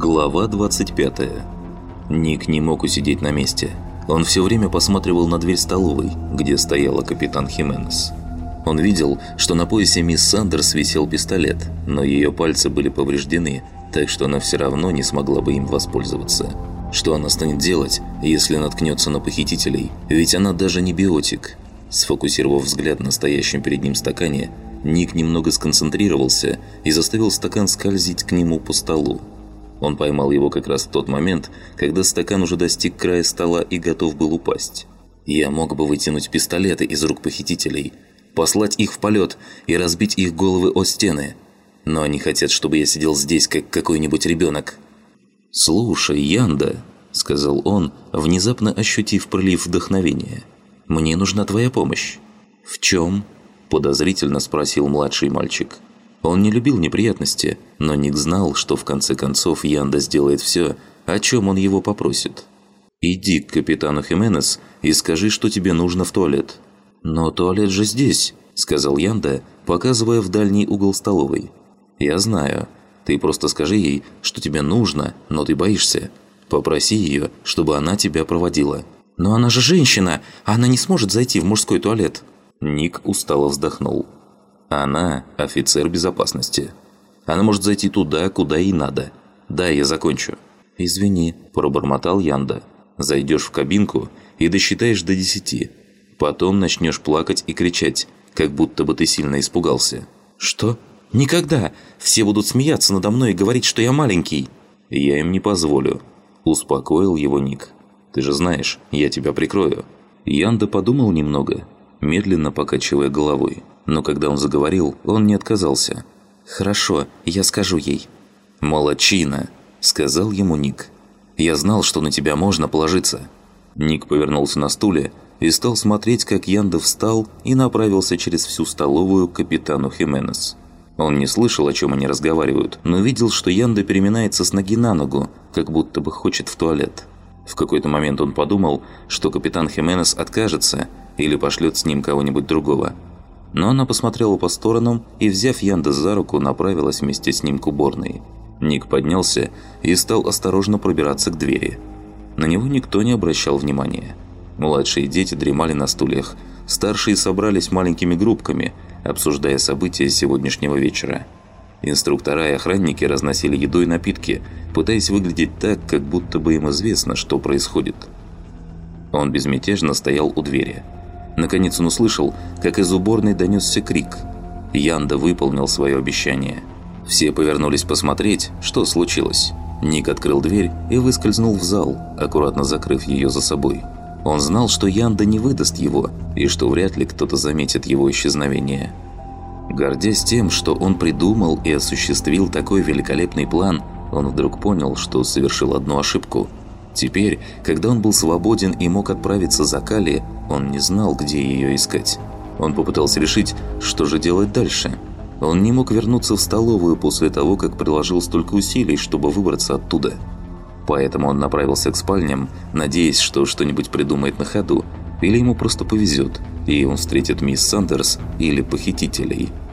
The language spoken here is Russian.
Глава 25. Ник не мог усидеть на месте. Он все время посматривал на дверь столовой, где стояла капитан Хименес. Он видел, что на поясе мисс Сандерс висел пистолет, но ее пальцы были повреждены, так что она все равно не смогла бы им воспользоваться. Что она станет делать, если наткнется на похитителей? Ведь она даже не биотик. Сфокусировав взгляд на стоящем перед ним стакане, Ник немного сконцентрировался и заставил стакан скользить к нему по столу. Он поймал его как раз в тот момент, когда стакан уже достиг края стола и готов был упасть. Я мог бы вытянуть пистолеты из рук похитителей, послать их в полет и разбить их головы о стены. Но они хотят, чтобы я сидел здесь, как какой-нибудь ребенок. «Слушай, Янда», – сказал он, внезапно ощутив прилив вдохновения, – «мне нужна твоя помощь». «В чем?» – подозрительно спросил младший мальчик. Он не любил неприятности, но Ник знал, что в конце концов Янда сделает все, о чем он его попросит. «Иди к капитану Хименес и скажи, что тебе нужно в туалет». «Но туалет же здесь», – сказал Янда, показывая в дальний угол столовой. «Я знаю. Ты просто скажи ей, что тебе нужно, но ты боишься. Попроси ее, чтобы она тебя проводила». «Но она же женщина! Она не сможет зайти в мужской туалет!» Ник устало вздохнул. Она – офицер безопасности. Она может зайти туда, куда ей надо. Да, я закончу. Извини, пробормотал Янда. Зайдешь в кабинку и досчитаешь до десяти. Потом начнешь плакать и кричать, как будто бы ты сильно испугался. Что? Никогда! Все будут смеяться надо мной и говорить, что я маленький. Я им не позволю. Успокоил его Ник. Ты же знаешь, я тебя прикрою. Янда подумал немного, медленно покачивая головой но когда он заговорил, он не отказался. «Хорошо, я скажу ей». «Молодчина», – сказал ему Ник. «Я знал, что на тебя можно положиться». Ник повернулся на стуле и стал смотреть, как Янда встал и направился через всю столовую к капитану Хименес. Он не слышал, о чем они разговаривают, но видел, что Янда переминается с ноги на ногу, как будто бы хочет в туалет. В какой-то момент он подумал, что капитан Хименес откажется или пошлет с ним кого-нибудь другого – но она посмотрела по сторонам и, взяв Янда за руку, направилась вместе с ним к уборной. Ник поднялся и стал осторожно пробираться к двери. На него никто не обращал внимания. Младшие дети дремали на стульях, старшие собрались маленькими группками, обсуждая события сегодняшнего вечера. Инструктора и охранники разносили еду и напитки, пытаясь выглядеть так, как будто бы им известно, что происходит. Он безмятежно стоял у двери – Наконец он услышал, как из уборной донесся крик. Янда выполнил свое обещание. Все повернулись посмотреть, что случилось. Ник открыл дверь и выскользнул в зал, аккуратно закрыв ее за собой. Он знал, что Янда не выдаст его, и что вряд ли кто-то заметит его исчезновение. Гордясь тем, что он придумал и осуществил такой великолепный план, он вдруг понял, что совершил одну ошибку – Теперь, когда он был свободен и мог отправиться за Кали, он не знал, где ее искать. Он попытался решить, что же делать дальше. Он не мог вернуться в столовую после того, как приложил столько усилий, чтобы выбраться оттуда. Поэтому он направился к спальням, надеясь, что что-нибудь придумает на ходу, или ему просто повезет, и он встретит мисс Сандерс или похитителей –